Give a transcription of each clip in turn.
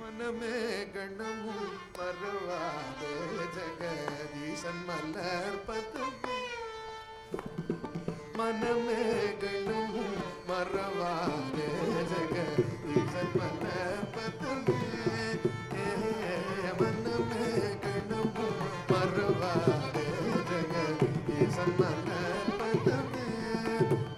मन में गणमु परवादे, जगदीशन मलर मन में गणमु मरवादे, जगदीशन मलर पतंगे Thank you.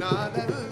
nada.